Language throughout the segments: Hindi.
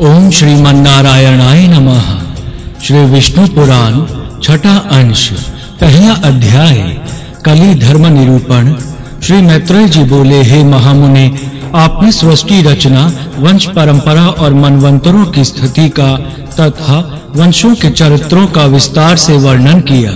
ओम श्री श्रीमन्नारायणाय नमः। श्री विष्णु पुराण, छठा अंश, पहला अध्याय, कली धर्म निरूपण। श्री मैत्रेय जी बोले, हे महामुनि, आपने सृष्टि रचना, वंश परंपरा और मनवंतरों की स्थिति का तथा वंशों के चरित्रों का विस्तार से वर्णन किया।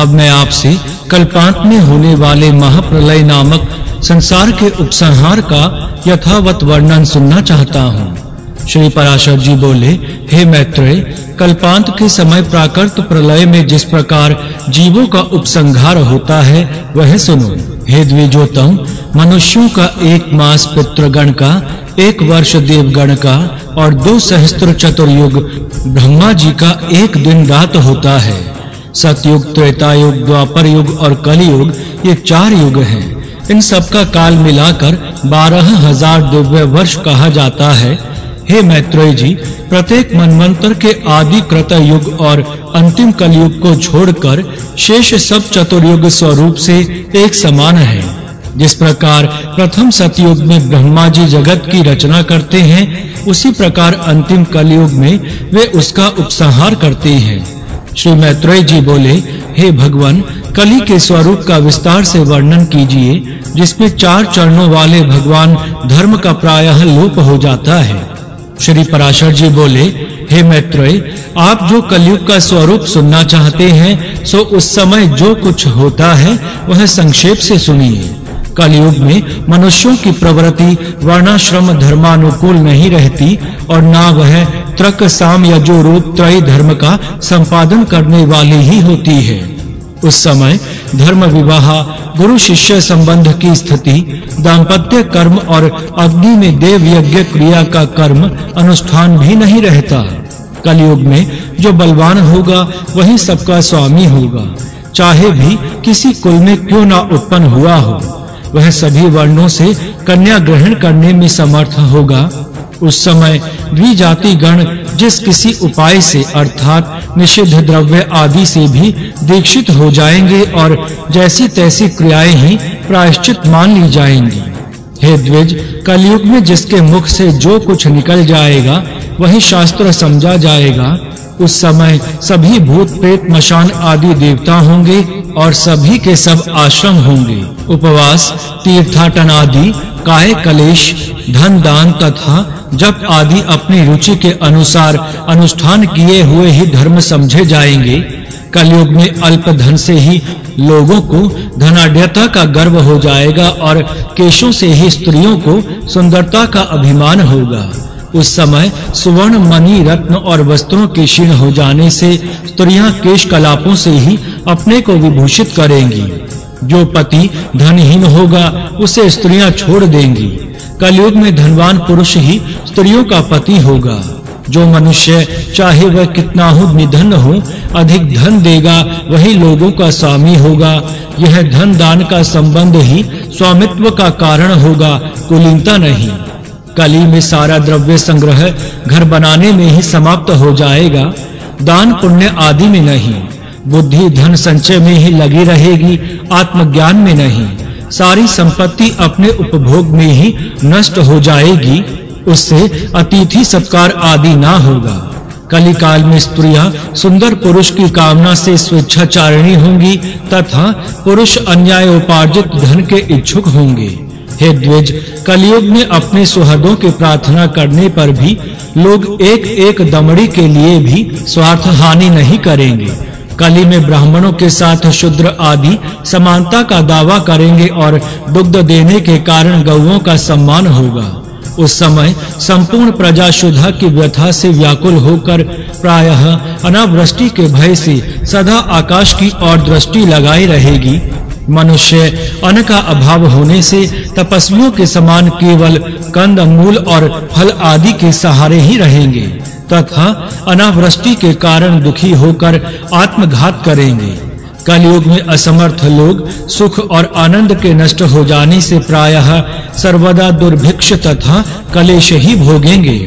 अब मैं आपसे कल्पांत में होने वाले महाप्रलय नामक संसार के उपसंहार का यथावत वर्णन सुनना चाहता हूँ। श्री पराशर जी बोले, हे मैत्रेय, कल्पांत के समय प्राकृत प्रलय में जिस प्रकार जीवों का उपसंहार होता है, वह सुनो। हे द्विजोतम मनुष्यों का एक मास पितृगण का, एक वर्ष देवगण का, और दो सहस्त्र चतुर्युग ब्रह्मा जी का एक दिन रात होता है। सतयुग त्रेता युग द्वापर युग और कलयुग, ये चार युग हैं। इन सब का काल मिलाकर बारह हज़ार दिव्य वर्ष कहा जाता है। हे मैत्रेय जी, प्रत्येक मनवंतर के आदि कृत युग और अंतिम कलयुग को छोड़कर शेष सब चतुर्युग स्वरूप से एक समान है। जिस प्रकार प्रथम सतयुग में ब्रह्मा जी जगत की रचना करते हैं, उसी प्रकार अंतिम कलयुग में वे उसका उपसंहार करते हैं। श्री मैत्रेय जी बोले, हे भगवान, कली के स्वरूप का विस्तार से वर्णन कीजिए, जिसमें चार चरणों वाले भगवान धर्म का प्रायः लोप हो जाता है। श्री पराशर जी बोले, हे मैत्रेय आप जो कलयुग का स्वरूप सुनना चाहते हैं, सो उस समय जो कुछ होता है, वह संक्षेप से सुनिए। कलयुग में मनुष्यों की प्रवृत्ति वर्णाश्रम धर्मानुकूल नहीं रहती और ना वह त्रक साम या जो रूप त्रय धर्म का संपादन करने वाली ही होती है। उस समय धर्म विवाह गुरु शिष्य संबंध की स्थिति, दाम्पत्य कर्म और अग्नि में देव यज्ञ क्रिया का कर्म अनुष्ठान भी नहीं रहता। कलयुग में जो बलवान होगा, वही सबका स्वामी होगा। चाहे भी किसी कुल में क्यों ना उत्पन्न हुआ हो, वह सभी वर्णों से कन्या ग्रहण करने में समर्थ होगा। उस समय द्विजाति गण जिस किसी उपाय से, अर्थात निषिद्ध द्रव्य आदि से भी दीक्षित हो जाएँगे और जैसी तैसी क्रियाएँ ही प्रायश्चित मान ली जाएँगी। हे द्विज, कलयुग में जिसके मुख से जो कुछ निकल जाएगा, वही शास्त्र समझा जाएगा। उस समय सभी भूत, प्रेत, मशान आदि देवता होंगे और सभी के सब आश्रम होंगे। उपवास, तीर्थाटन आदि, काय, कलेश, धन, दान तथा जप आदि अपनी रुचि के अनुसार अनुष्ठान किए हुए ही धर्म समझे जाएँगे। कलयुग में अल्प धन से ही लोगों को धनाढ्यता का गर्व हो जाएगा और केशों से ही स्त्रियों को सुंदरता का अभिमान होगा। उस समय सुवर्ण, मणि, रत्न और वस्त्रों के क्षीण हो जाने से स्त्रियाँ केश कलापों से ही अपने को विभूषित करेंगी। जो पति धनहीन होगा, उसे स्त्रियाँ छोड़ देंगी। कलयुग में धनवान पुरुष ही स्त्रियों का पति होगा। जो मनुष्य, चाहे वह कितना हो निधन हो, अधिक धन देगा, वही लोगों का स्वामी होगा। यह धन दान का संबंध ही स्वामित्व का कारण होगा, कुलीनता नहीं। कली में सारा द्रव्य संग्रह घर बनाने में ही समाप्त हो जाएगा। दान पुण्य आदि में नहीं, बुद्धि धन संचय में ही लगी रहेगी, आत्मज्ञान में नहीं। सारी संपत्ति अपने उपभोग में ही नष्ट हो जाएगी, उससे अतिथि सत्कार आदि ना होगा। कली काल में स्त्रियाँ सुंदर पुरुष की कामना से स्वेच्छाचारिणी होंगी, तथा पुरुष अन्याय उपार्जित धन के इच्छुक होंगे। हे द्विज, कलयुग में अपने सुहदों के प्रार्थना करने पर भी लोग एक-एक दमड़ी के लिए भी स्वार्थ हानि नहीं करेंगे। कली में ब्राह्मणों के साथ शूद्र आदि, समानता का दावा करेंगे और दुग्ध देने के कारण गौओं का सम्मान होगा। उस समय संपूर्ण प्रजा शुद्धा की व्यथा से व्याकुल होकर प्रायः अनावृष्टि के भय से सदा आकाश की ओर दृष्टि लगाई रहेगी। मनुष्य अन्न का अभाव होने से तपस्वियों के समान केवल कंद, मूल और फल आदि के सहारे ही रहेंगे। तथा अनावृष्टि के कारण दुखी होकर आत्मघात करेंगे। कलयुग में असमर्थ लोग सुख और आनंद के नष्ट हो जाने से प्रायः सर्वदा दुर्भिक्ष तथा कलेश ही भोगेंगे।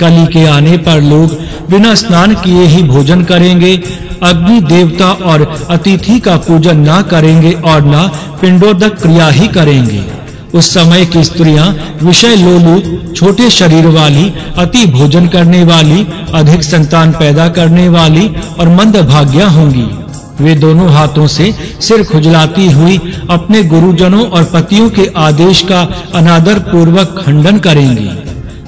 कली के आने पर लोग बिना स्नान किए ही भोजन करेंगे, अग्नि देवता और अतिथि का पूजन ना करेंगे और ना पिंडोदक क्रिया ही करेंगे। उस समय की स्त्रियाँ विषय लोलू, छोटे शरीर वाली, अति भोजन करने वाली, अधिक संतान पैदा करने वाली और मंद भाग्या होंगी। वे दोनों हाथों से सिर खुजलाती हुई अपने गुरुजनों और पतियों के आदेश का अनादर पूर्वक खंडन करेंगी।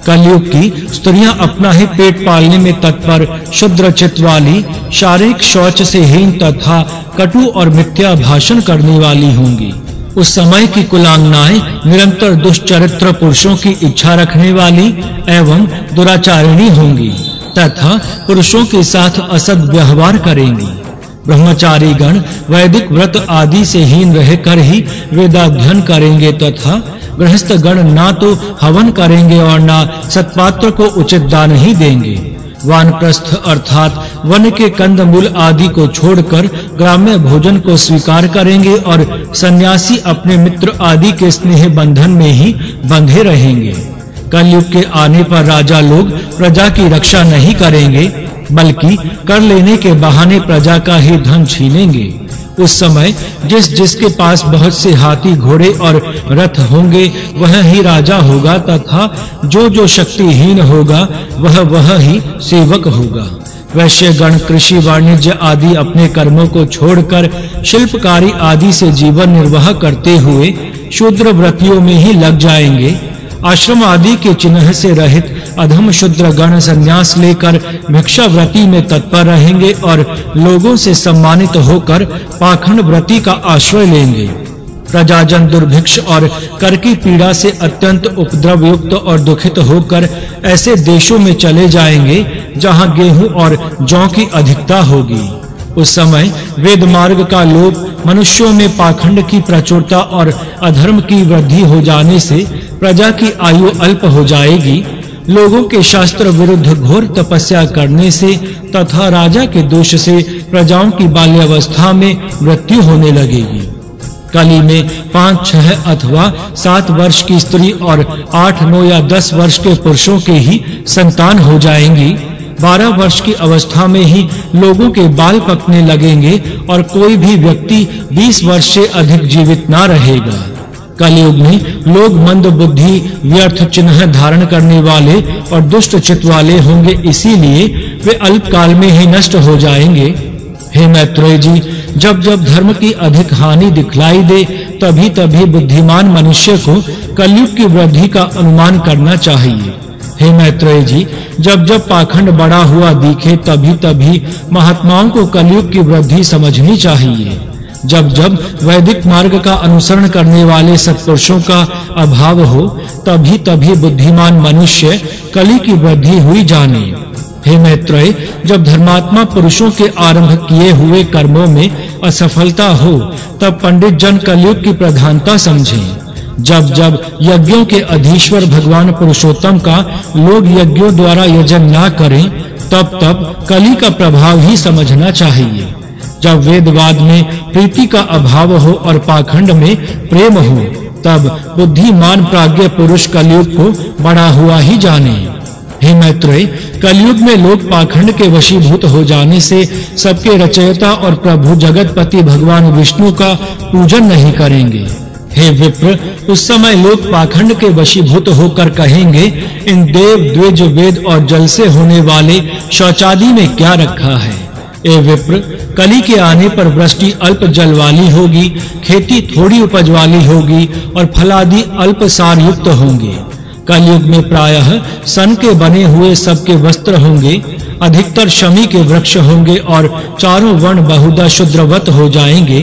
कलयुग की स्त्रियाँ अपना ही पेट पालने में तत्पर, शुद्र चित्त वाली शारीरिक शौच से हीन तथा कटु और मिथ्या भाषण करने वाली होंगी। उस समय की कुलांगनाएँ निरंतर दुष्चरित्र पुरुषों की इच्छा रखने वाली एवं दुराचारिणी होंगी, तथा पुरुषों के साथ असद व्यवहार करेंगी। ब्रह्मचारी गण वैदिक व्रत आदि से हीन रहकर ही वेदाध्ययन करेंगे तथा गृहस्थ गण ना तो हवन करेंगे और ना सत्पात्र को उचित दान ही देंगे। वानप्रस्थ अर्थात वन के कंदमूल आदि को छोड़कर ग्राम्य भोजन को स्वीकार करेंगे और सन्यासी अपने मित्र आदि के स्नेह बंधन में ही बंधे रहेंगे। कलयुग के आने पर राजा लोग प्रजा की रक्षा नहीं करेंगे, बल्कि कर लेने के बहाने प्रजा का ही धन छीनेंगे। उस समय जिस जिसके पास बहुत से हाथी घोड़े और रथ होंगे, वह ही राजा होगा तथा जो जो शक्तिहीन होगा, वह वह ही सेवक होगा। वैश्य गण, कृषि वाणिज्य आदि अपने कर्मों को छोड़कर शिल्पकारी आदि से जीवन निर्वाह करते हुए शूद्र व्रतियों में ही लग जाएँगे। आश्रम आदि के चिन्ह से रहित अधम शुद्र गण संन्यास लेकर भिक्षा व्रति में तत्पर रहेंगे और लोगों से सम्मानित होकर पाखंड व्रति का आश्रय लेंगे। प्रजाजन दुर्भिक्ष और कर की पीड़ा से अत्यंत उपद्रव युक्त और दुखित होकर ऐसे देशों में चले जाएँगे जहाँ गेहूँ और जौ की अधिकता होगी। उस समय वेद मार्ग का लोप मनुष्यों में पाखंड की प्रचुरता और अधर्म की वृद्धि हो जाने से प्रजा की आयु अल्प हो जाएगी। लोगों के शास्त्र विरुद्ध घोर तपस्या करने से तथा राजा के दोष से प्रजाओं की बाल्यावस्था में मृत्यु होने लगेगी। कली में पाँच, छह अथवा सात वर्ष की स्त्री और आठ, नौ या दस वर्ष के पुरुषों के ही संतान हो जाएँगी। बारह वर्ष की अवस्था में ही लोगों के बाल पकने लगेंगे और कोई भी व्यक्ति बीस वर्ष से अधिक जीवित ना रहेगा। कलयुग में लोग मंद बुद्धि, व्यर्थ चिन्ह धारण करने वाले और दुष्ट चित्त वाले होंगे, इसीलिए वे अल्प काल में ही नष्ट हो जाएँगे। हे मैत्रेय जी, जब जब धर्म की अधिक हानि दिखलाई दे, तभी तभी बुद्धिमान मनुष्य को कलयुग की वृद्धि का अनुमान करना चाहिए। हे मैत्रेय जी, जब जब पाखंड बड़ा हुआ दिखे, तभी तभी महात्माओं को कलयुग की वृद्धि समझनी चाहिए। जब जब वैदिक मार्ग का अनुसरण करने वाले सत्पुरुषों का अभाव हो, तभी तभी बुद्धिमान मनुष्य कली की वृद्धि हुई जाने। हे मैत्रेय, जब धर्मात्मा पुरुषों के आरंभ किए हुए कर्मों में असफलता हो, तब पंडित जन कलयुग की प्रधानता समझें। जब जब यज्ञों के अधीश्वर भगवान पुरुषोत्तम का लोग यज्ञों द्वारा यजन ना करें, तब तब कली का प्रभाव ही समझना चाहिए। जब वेदवाद में प्रीति का अभाव हो और पाखंड में प्रेम हो, तब बुद्धिमान प्राज्ञ पुरुष कलयुग को बड़ा हुआ ही जाने। हे मैत्रेय, कलयुग में लोग पाखंड के वशीभूत हो जाने से सबके रचयिता और प्रभु जगतपति भगवान विष्णु का पूजन नहीं करेंगे। हे विप्र, उस समय लोग पाखंड के वशीभूत होकर कहेंगे, इन देव द्विज वेद और जल से होने वाले शौचादि में क्या रखा है? ए विप्र, कली के आने पर वृष्टि अल्प जल वाली होगी, खेती थोड़ी उपज वाली होगी और फलादि अल्प सार युक्त होंगे। कलयुग में प्रायः सन के बने हुए सबके वस्त्र होंगे, अधिकतर शमी के वृक्ष होंगे और चारों वर्ण बहुधा शुद्रवत हो जाएँगे।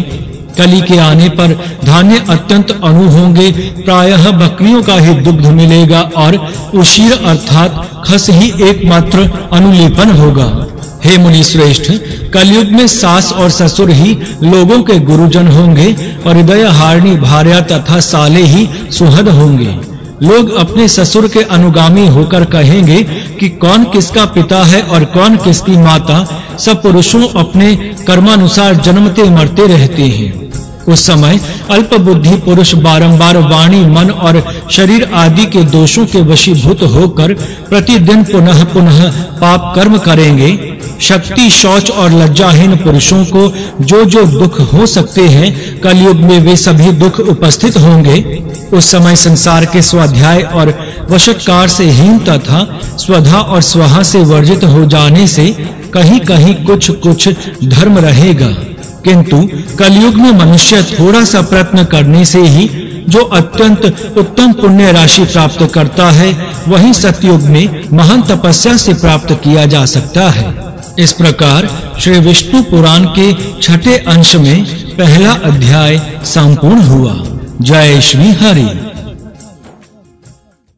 कली के आने पर धान्य अत्यंत अणु होंगे, प्रायः बकरियों का ही दुग्ध मिलेगा और उशीर अर्थात खस ही एकमात्र अनुलेपन होगा। हे मुनि श्रेष्ठ, कलयुग में सास और ससुर ही लोगों के गुरुजन होंगे और हृदय हारणी भार्या तथा साले ही सुहद होंगे। लोग अपने ससुर के अनुगामी होकर कहेंगे कि कौन किसका पिता है और कौन किसकी माता, सब पुरुषों अपने कर्मानुसार जन्मते मरते रहते हैं। उस समय अल्प बुद्धि पुरुष बारंबार वाणी, मन और शरीर आदि के दोषों के वशीभूत होकर प्रतिदिन पुनः पुनः पाप कर्म करेंगे। शक्ति, शौच और लज्जाहीन पुरुषों को जो जो दुख हो सकते हैं, कलयुग में वे सभी दुख उपस्थित होंगे। उस समय संसार के स्वाध्याय और वशत्कार से हीन तथा स्वधा और स्वाहा से वर्जित हो जाने से कहीं-कहीं कुछ-कुछ धर्म रहेगा। किंतु कलयुग में मनुष्य थोड़ा सा प्रयत्न करने से ही जो अत्यंत उत्तम पुण्य राशि प्राप्त करता है, वही सतयुग में महान तपस्या से प्राप्त किया जा सकता है। इस प्रकार श्री विष्णु पुराण के छठे अंश में पहला अध्याय संपूर्ण हुआ। जय श्री हरि।